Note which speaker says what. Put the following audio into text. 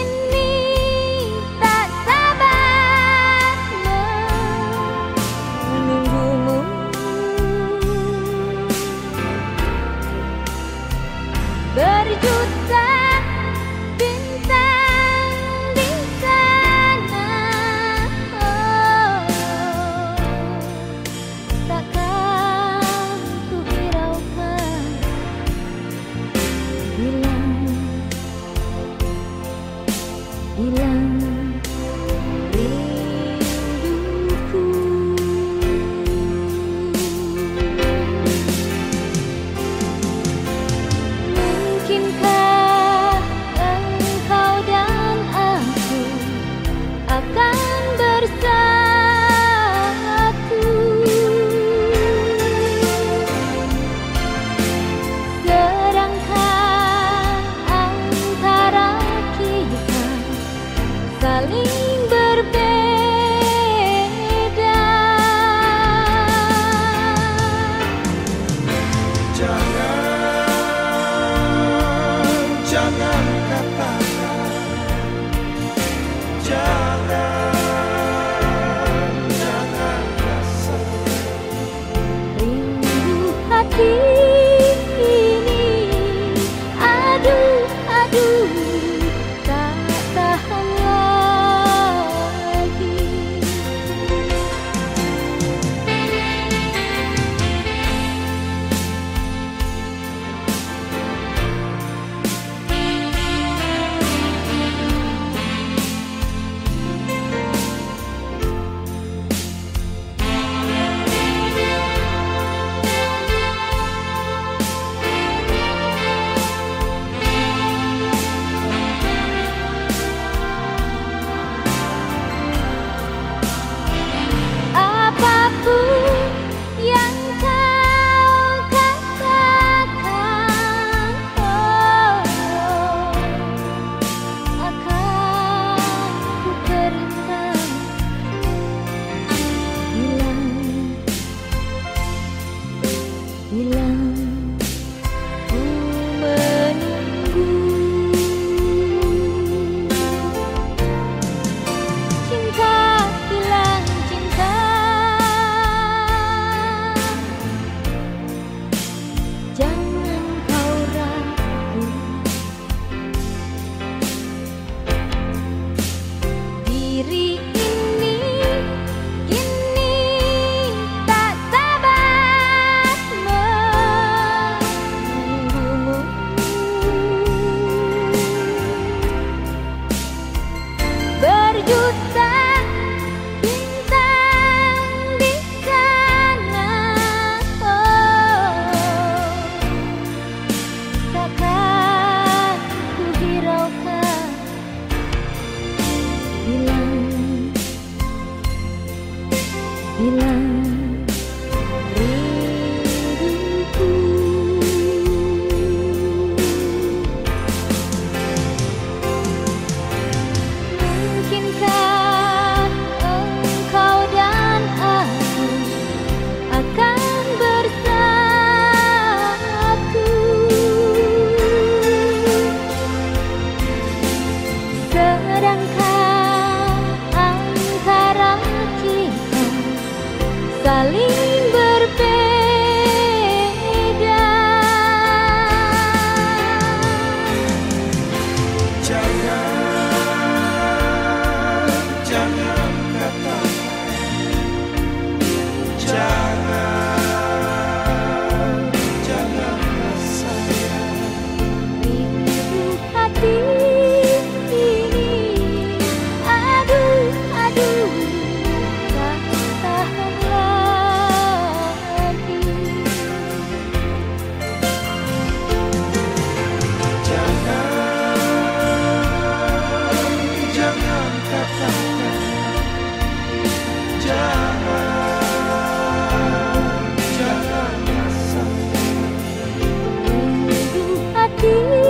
Speaker 1: என்னே saling You.